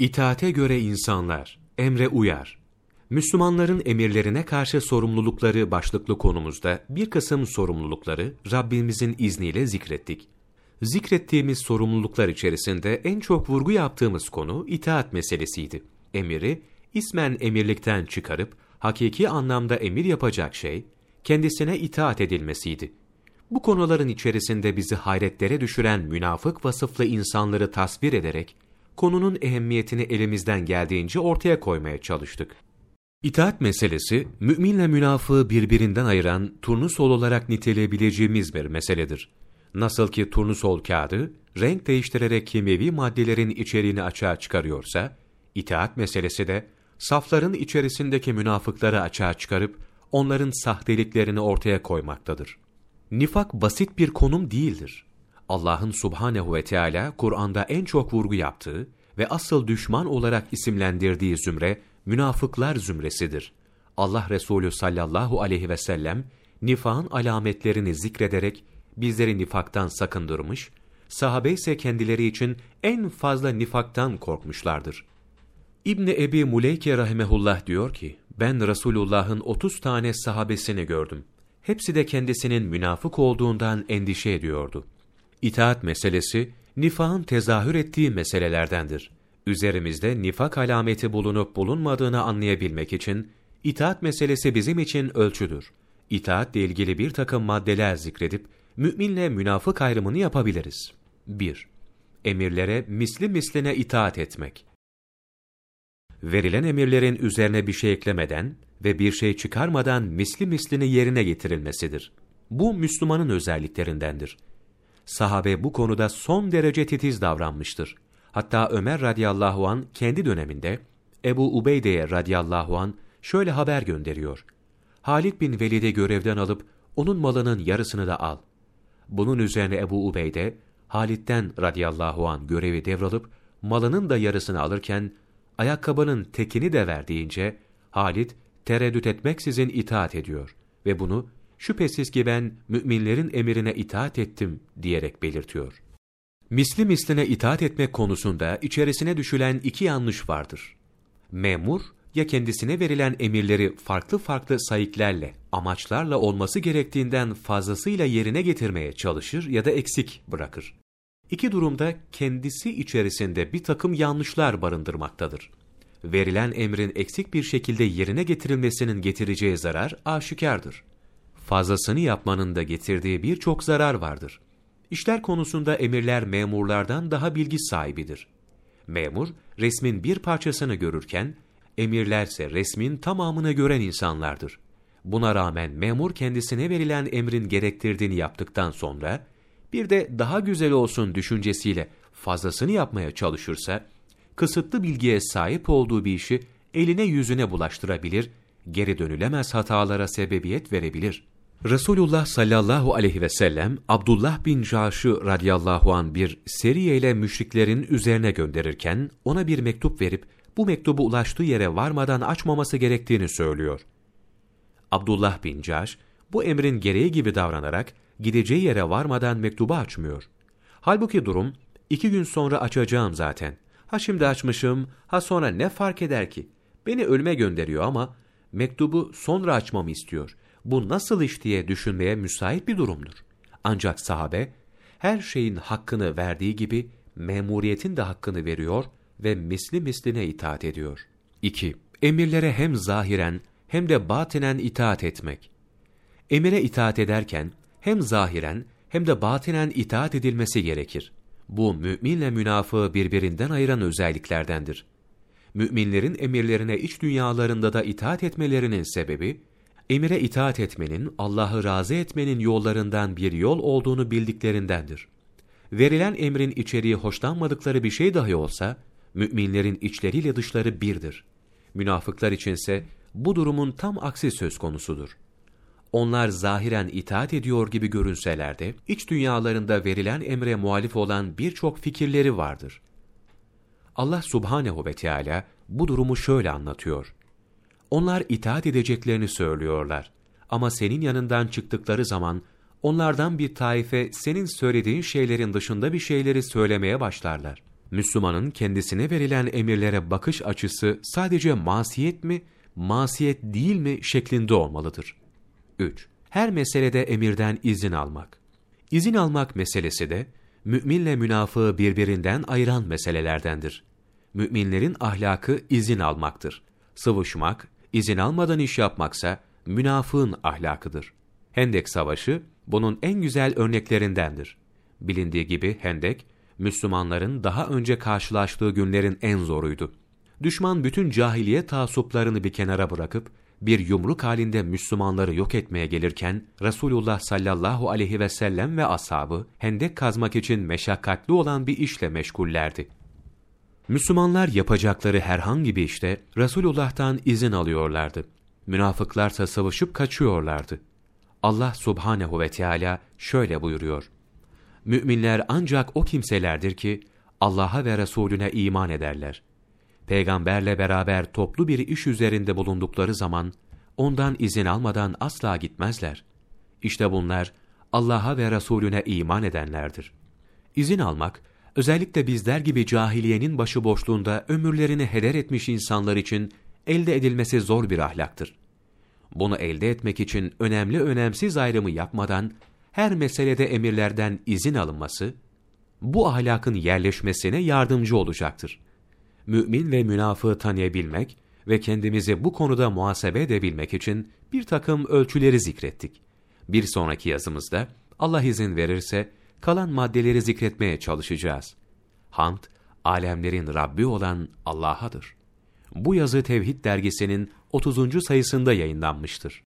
İtaate göre insanlar, emre uyar. Müslümanların emirlerine karşı sorumlulukları başlıklı konumuzda bir kısım sorumlulukları Rabbimizin izniyle zikrettik. Zikrettiğimiz sorumluluklar içerisinde en çok vurgu yaptığımız konu itaat meselesiydi. Emiri, ismen emirlikten çıkarıp, hakiki anlamda emir yapacak şey, kendisine itaat edilmesiydi. Bu konuların içerisinde bizi hayretlere düşüren münafık vasıflı insanları tasvir ederek, konunun ehemmiyetini elimizden geldiğince ortaya koymaya çalıştık. İtaat meselesi, müminle münafığı birbirinden ayıran turnusol olarak niteleyebileceğimiz bir meseledir. Nasıl ki turnusol kağıdı, renk değiştirerek kimyevi maddelerin içeriğini açığa çıkarıyorsa, itaat meselesi de, safların içerisindeki münafıkları açığa çıkarıp, onların sahteliklerini ortaya koymaktadır. Nifak basit bir konum değildir. Allah'ın subhanehu ve Teala Kur'an'da en çok vurgu yaptığı ve asıl düşman olarak isimlendirdiği zümre münafıklar zümresidir. Allah Resulü sallallahu aleyhi ve sellem nifakın alametlerini zikrederek bizleri nifaktan sakındırmış, sahabe ise kendileri için en fazla nifaktan korkmuşlardır. İbni Ebi Muleyke rahimehullah diyor ki, ben Resulullah'ın 30 tane sahabesini gördüm. Hepsi de kendisinin münafık olduğundan endişe ediyordu. İtaat meselesi, nifakın tezahür ettiği meselelerdendir. Üzerimizde nifak alameti bulunup bulunmadığını anlayabilmek için, itaat meselesi bizim için ölçüdür. İtaatle ilgili bir takım maddeler zikredip, müminle münafık ayrımını yapabiliriz. 1. Emirlere misli misline itaat etmek. Verilen emirlerin üzerine bir şey eklemeden ve bir şey çıkarmadan misli mislini yerine getirilmesidir. Bu Müslümanın özelliklerindendir. Sahabe bu konuda son derece titiz davranmıştır. Hatta Ömer radıyallahu an kendi döneminde Ebu Ubeyde'ye radıyallahu an şöyle haber gönderiyor. Halid bin Velid'i görevden alıp onun malının yarısını da al. Bunun üzerine Ebu Ubeyde, Halid'den radıyallahu an görevi devralıp malının da yarısını alırken ayakkabının tekini de ver deyince Halid tereddüt etmeksizin itaat ediyor ve bunu şüphesiz ki ben müminlerin emrine itaat ettim diyerek belirtiyor. Misli misline itaat etmek konusunda içerisine düşülen iki yanlış vardır. Memur, ya kendisine verilen emirleri farklı farklı sayıklerle, amaçlarla olması gerektiğinden fazlasıyla yerine getirmeye çalışır ya da eksik bırakır. İki durumda kendisi içerisinde bir takım yanlışlar barındırmaktadır. Verilen emrin eksik bir şekilde yerine getirilmesinin getireceği zarar aşikardır. Fazlasını yapmanın da getirdiği birçok zarar vardır. İşler konusunda emirler memurlardan daha bilgi sahibidir. Memur, resmin bir parçasını görürken, emirlerse resmin tamamını gören insanlardır. Buna rağmen memur kendisine verilen emrin gerektirdiğini yaptıktan sonra, bir de daha güzel olsun düşüncesiyle fazlasını yapmaya çalışırsa, kısıtlı bilgiye sahip olduğu bir işi eline yüzüne bulaştırabilir, geri dönülemez hatalara sebebiyet verebilir. Resulullah sallallahu aleyhi ve sellem Abdullah bin Caş'ı radıyallahu an bir seriyeyle müşriklerin üzerine gönderirken ona bir mektup verip bu mektubu ulaştığı yere varmadan açmaması gerektiğini söylüyor. Abdullah bin Caş bu emrin gereği gibi davranarak gideceği yere varmadan mektubu açmıyor. Halbuki durum iki gün sonra açacağım zaten. Ha şimdi açmışım, ha sonra ne fark eder ki? Beni ölüme gönderiyor ama mektubu sonra açmamı istiyor. Bu nasıl iş diye düşünmeye müsait bir durumdur. Ancak sahabe her şeyin hakkını verdiği gibi memuriyetin de hakkını veriyor ve misli misline itaat ediyor. 2. Emirlere hem zahiren hem de batinen itaat etmek. Emire itaat ederken hem zahiren hem de batinen itaat edilmesi gerekir. Bu müminle münafığı birbirinden ayıran özelliklerdendir. Müminlerin emirlerine iç dünyalarında da itaat etmelerinin sebebi, emire itaat etmenin, Allah'ı razı etmenin yollarından bir yol olduğunu bildiklerindendir. Verilen emrin içeriği hoşlanmadıkları bir şey dahi olsa, müminlerin içleriyle dışları birdir. Münafıklar içinse bu durumun tam aksi söz konusudur. Onlar zahiren itaat ediyor gibi görünseler de, iç dünyalarında verilen emre muhalif olan birçok fikirleri vardır. Allah subhanehu ve Teala bu durumu şöyle anlatıyor. Onlar itaat edeceklerini söylüyorlar. Ama senin yanından çıktıkları zaman, onlardan bir taife senin söylediğin şeylerin dışında bir şeyleri söylemeye başlarlar. Müslümanın kendisine verilen emirlere bakış açısı sadece masiyet mi, masiyet değil mi şeklinde olmalıdır. 3. Her meselede emirden izin almak. İzin almak meselesi de, müminle münafığı birbirinden ayıran meselelerdendir. Müminlerin ahlakı izin almaktır. Sıvışmak, izin almadan iş yapmaksa, münafığın ahlakıdır. Hendek Savaşı, bunun en güzel örneklerindendir. Bilindiği gibi Hendek, Müslümanların daha önce karşılaştığı günlerin en zoruydu. Düşman bütün cahiliye taassuplarını bir kenara bırakıp, bir yumruk halinde Müslümanları yok etmeye gelirken, Resulullah sallallahu aleyhi ve sellem ve ashabı, hendek kazmak için meşakkatli olan bir işle meşgullerdi. Müslümanlar yapacakları herhangi bir işte, Resulullah'tan izin alıyorlardı. Münafıklarsa savaşıp kaçıyorlardı. Allah subhanehu ve Teala şöyle buyuruyor. Müminler ancak o kimselerdir ki Allah'a ve Resulüne iman ederler. Peygamberle beraber toplu bir iş üzerinde bulundukları zaman ondan izin almadan asla gitmezler. İşte bunlar Allah'a ve Resulüne iman edenlerdir. İzin almak, özellikle bizler gibi cahiliyenin başıboşluğunda ömürlerini heder etmiş insanlar için elde edilmesi zor bir ahlaktır. Bunu elde etmek için önemli önemsiz ayrımı yapmadan her meselede emirlerden izin alınması, bu ahlakın yerleşmesine yardımcı olacaktır. Mümin ve münafığı tanıyabilmek ve kendimizi bu konuda muhasebe edebilmek için bir takım ölçüleri zikrettik. Bir sonraki yazımızda Allah izin verirse kalan maddeleri zikretmeye çalışacağız. Hamd, alemlerin Rabbi olan Allah'adır. Bu yazı Tevhid dergisinin 30. sayısında yayınlanmıştır.